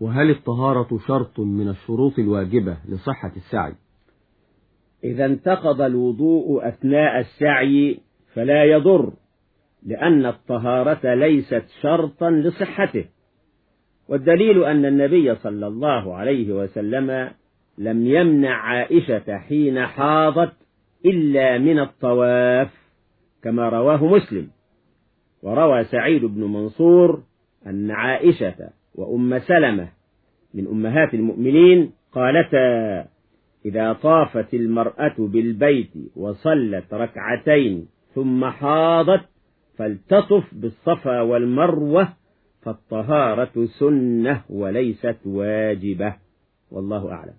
وهل الطهارة شرط من الشروط الواجبة لصحة السعي؟ إذا انتقض الوضوء أثناء السعي فلا يضر لأن الطهارة ليست شرطا لصحته. والدليل أن النبي صلى الله عليه وسلم لم يمنع عائشة حين حاضت إلا من الطواف كما رواه مسلم. وروى سعيد بن منصور أن عائشة وأم سلمة من أمهات المؤمنين قالتا إذا طافت المرأة بالبيت وصلت ركعتين ثم حاضت فلتطف بالصفا والمروة فالطهارة سنة وليست واجبة. والله أعلم.